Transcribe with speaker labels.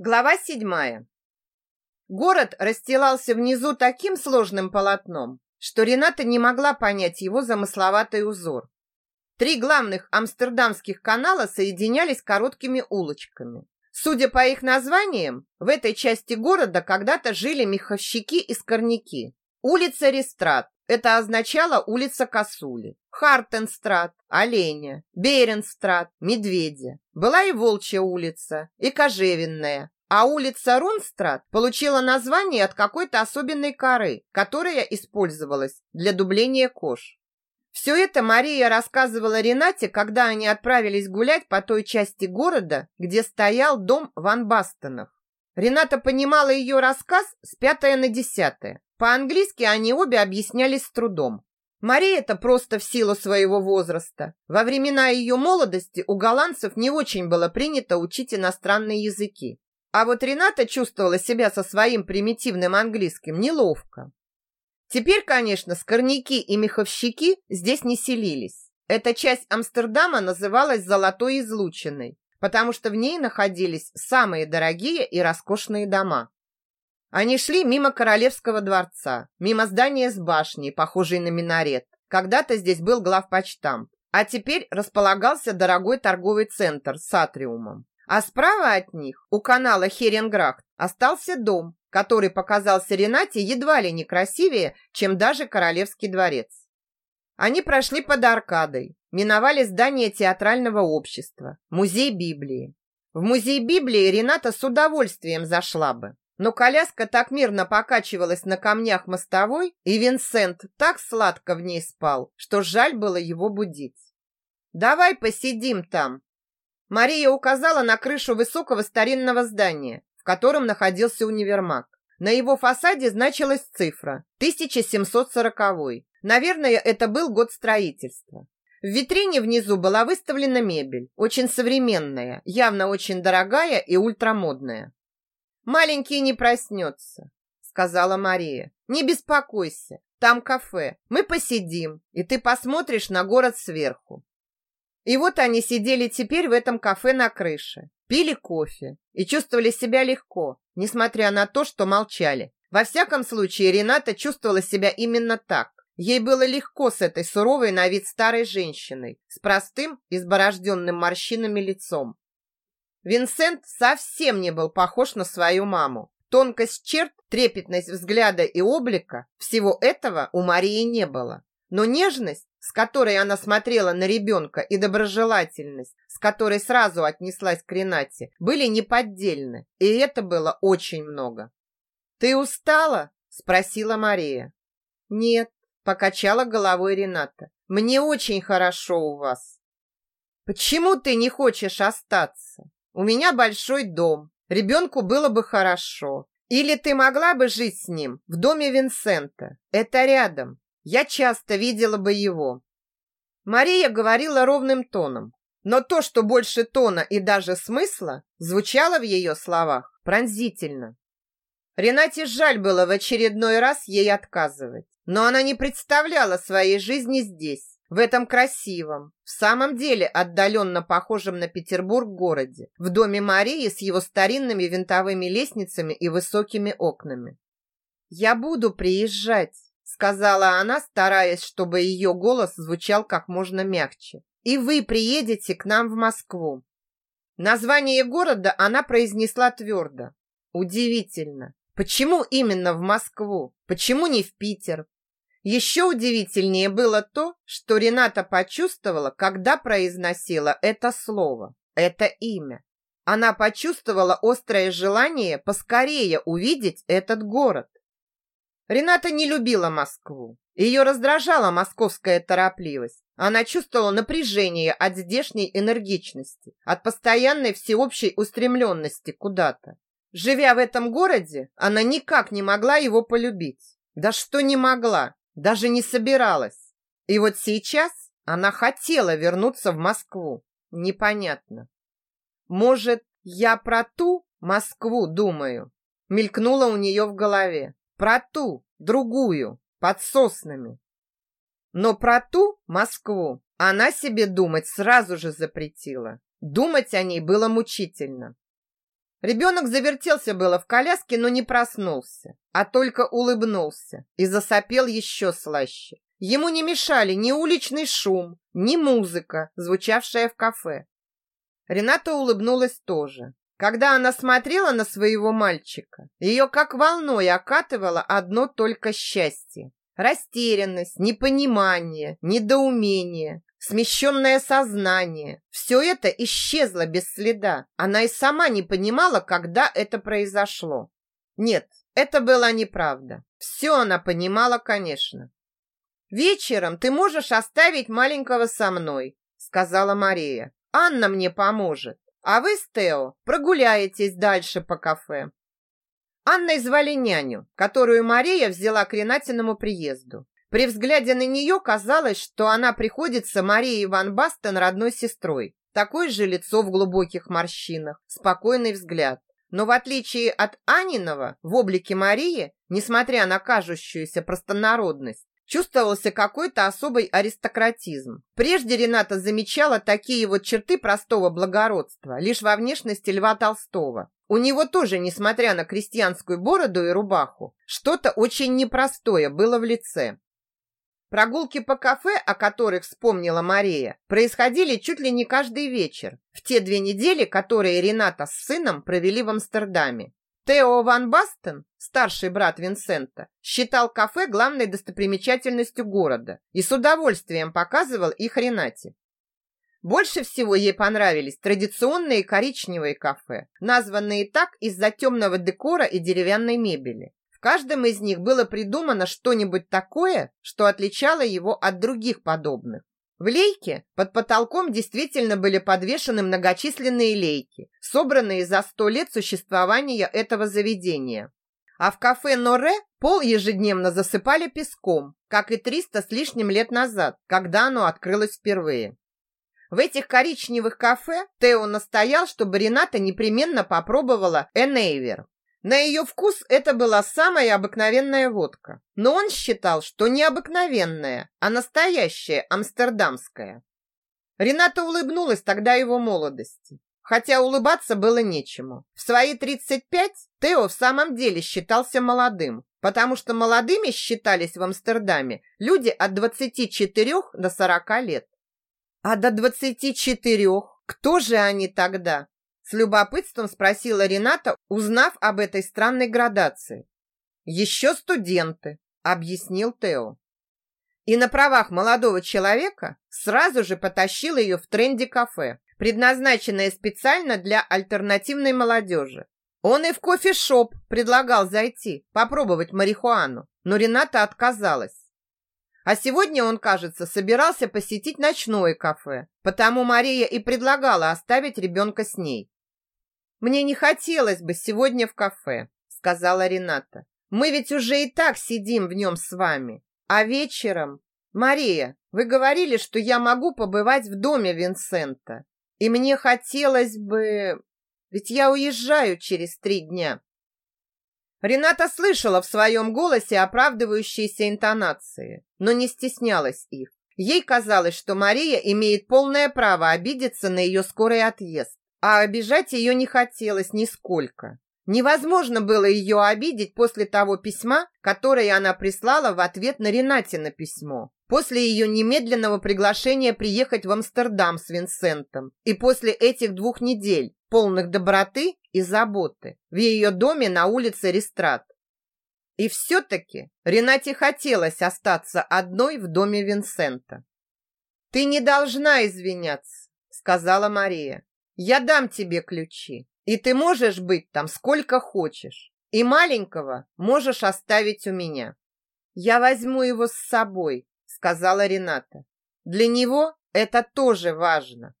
Speaker 1: Глава седьмая. Город расстилался внизу таким сложным полотном, что Рената не могла понять его замысловатый узор. Три главных амстердамских канала соединялись короткими улочками. Судя по их названиям, в этой части города когда-то жили меховщики и скорняки. Улица Рестрат – это означало улица Косули. Хартенстрат, Оленя, Беренстрат, Медведя. Была и Волчья улица, и Кожевенная. А улица Рунстрат получила название от какой-то особенной коры, которая использовалась для дубления кож. Все это Мария рассказывала Ренате, когда они отправились гулять по той части города, где стоял дом Ван Бастонов. Рената понимала ее рассказ с пятое на десятое. По-английски они обе объяснялись с трудом. Мария это просто в силу своего возраста. Во времена ее молодости у голландцев не очень было принято учить иностранные языки. А вот Рената чувствовала себя со своим примитивным английским неловко. Теперь, конечно, скорняки и меховщики здесь не селились. Эта часть Амстердама называлась «Золотой излучиной», потому что в ней находились самые дорогие и роскошные дома. Они шли мимо королевского дворца, мимо здания с башней, похожей на минарет. Когда-то здесь был главпочтамт, а теперь располагался дорогой торговый центр с атриумом. А справа от них, у канала Херенграхт, остался дом, который показался Ренате едва ли не красивее, чем даже королевский дворец. Они прошли под аркадой, миновали здание театрального общества, музей Библии. В музей Библии Рената с удовольствием зашла бы, но коляска так мирно покачивалась на камнях мостовой, и Винсент так сладко в ней спал, что жаль было его будить. «Давай посидим там!» Мария указала на крышу высокого старинного здания, в котором находился универмаг. На его фасаде значилась цифра 1740. Наверное, это был год строительства. В витрине внизу была выставлена мебель, очень современная, явно очень дорогая и ультрамодная. «Маленький не проснется», — сказала Мария. «Не беспокойся, там кафе. Мы посидим, и ты посмотришь на город сверху». И вот они сидели теперь в этом кафе на крыше, пили кофе и чувствовали себя легко, несмотря на то, что молчали. Во всяком случае, Рената чувствовала себя именно так. Ей было легко с этой суровой на вид старой женщиной, с простым, изборожденным морщинами лицом. Винсент совсем не был похож на свою маму. Тонкость черт, трепетность взгляда и облика – всего этого у Марии не было. Но нежность, с которой она смотрела на ребенка, и доброжелательность, с которой сразу отнеслась к Ренате, были неподдельны, и это было очень много. «Ты устала?» – спросила Мария. «Нет», – покачала головой Рената. «Мне очень хорошо у вас». «Почему ты не хочешь остаться?» У меня большой дом. Ребенку было бы хорошо. Или ты могла бы жить с ним в доме Винсента. Это рядом. Я часто видела бы его. Мария говорила ровным тоном, но то, что больше тона и даже смысла, звучало в ее словах пронзительно. Ренате жаль было в очередной раз ей отказывать, но она не представляла своей жизни здесь, в этом красивом, в самом деле отдаленно похожем на Петербург городе, в доме Марии с его старинными винтовыми лестницами и высокими окнами. «Я буду приезжать», — сказала она, стараясь, чтобы ее голос звучал как можно мягче. «И вы приедете к нам в Москву». Название города она произнесла твердо. Удивительно. Почему именно в Москву? Почему не в Питер? Еще удивительнее было то, что Рената почувствовала, когда произносила это слово, это имя. Она почувствовала острое желание поскорее увидеть этот город. Рената не любила Москву. Ее раздражала московская торопливость. Она чувствовала напряжение от здешней энергичности, от постоянной всеобщей устремленности куда-то. Живя в этом городе, она никак не могла его полюбить. Да что не могла, даже не собиралась. И вот сейчас она хотела вернуться в Москву. Непонятно. Может, я про ту Москву думаю? Мелькнуло у нее в голове. Про ту, другую, под соснами. Но про ту Москву она себе думать сразу же запретила. Думать о ней было мучительно. Ребенок завертелся было в коляске, но не проснулся, а только улыбнулся и засопел еще слаще. Ему не мешали ни уличный шум, ни музыка, звучавшая в кафе. Рената улыбнулась тоже. Когда она смотрела на своего мальчика, ее как волной окатывало одно только счастье. Растерянность, непонимание, недоумение, смещенное сознание. Все это исчезло без следа. Она и сама не понимала, когда это произошло. Нет, это была неправда. Все она понимала, конечно. «Вечером ты можешь оставить маленького со мной», сказала Мария. «Анна мне поможет, а вы с Тео прогуляетесь дальше по кафе». Анной звали няню, которую Мария взяла к Ренатиному приезду. При взгляде на нее казалось, что она приходится Марии Ван Бастен родной сестрой. Такое же лицо в глубоких морщинах, спокойный взгляд. Но в отличие от Аниного, в облике Марии, несмотря на кажущуюся простонародность, чувствовался какой-то особый аристократизм. Прежде Рената замечала такие вот черты простого благородства лишь во внешности Льва Толстого. У него тоже, несмотря на крестьянскую бороду и рубаху, что-то очень непростое было в лице. Прогулки по кафе, о которых вспомнила Мария, происходили чуть ли не каждый вечер, в те две недели, которые Рената с сыном провели в Амстердаме. Тео Ван Бастен, старший брат Винсента, считал кафе главной достопримечательностью города и с удовольствием показывал их Ренате. Больше всего ей понравились традиционные коричневые кафе, названные так из-за темного декора и деревянной мебели. В каждом из них было придумано что-нибудь такое, что отличало его от других подобных. В лейке под потолком действительно были подвешены многочисленные лейки, собранные за сто лет существования этого заведения. А в кафе Норе пол ежедневно засыпали песком, как и 300 с лишним лет назад, когда оно открылось впервые. В этих коричневых кафе Тео настоял, чтобы Рената непременно попробовала Энейвер, на ее вкус это была самая обыкновенная водка. Но он считал, что не обыкновенная, а настоящая амстердамская. Рената улыбнулась тогда его молодости. Хотя улыбаться было нечему. В свои 35 Тео в самом деле считался молодым, потому что молодыми считались в Амстердаме люди от 24 до 40 лет. А до 24 кто же они тогда? С любопытством спросила Рената, узнав об этой странной градации. «Еще студенты», — объяснил Тео. И на правах молодого человека сразу же потащил ее в тренде-кафе, предназначенное специально для альтернативной молодежи. Он и в кофе-шоп предлагал зайти, попробовать марихуану, но Рената отказалась. А сегодня он, кажется, собирался посетить ночное кафе, потому Мария и предлагала оставить ребенка с ней. Мне не хотелось бы сегодня в кафе, сказала Рената. Мы ведь уже и так сидим в нем с вами. А вечером... Мария, вы говорили, что я могу побывать в доме Винсента. И мне хотелось бы... Ведь я уезжаю через три дня. Рената слышала в своем голосе оправдывающиеся интонации, но не стеснялась их. Ей казалось, что Мария имеет полное право обидеться на ее скорый отъезд. А обижать ее не хотелось нисколько. Невозможно было ее обидеть после того письма, которое она прислала в ответ на Ренатино письмо, после ее немедленного приглашения приехать в Амстердам с Винсентом и после этих двух недель, полных доброты и заботы, в ее доме на улице Рестрат. И все-таки Ренате хотелось остаться одной в доме Винсента. «Ты не должна извиняться», — сказала Мария. Я дам тебе ключи, и ты можешь быть там сколько хочешь. И маленького можешь оставить у меня. Я возьму его с собой, сказала Рената. Для него это тоже важно.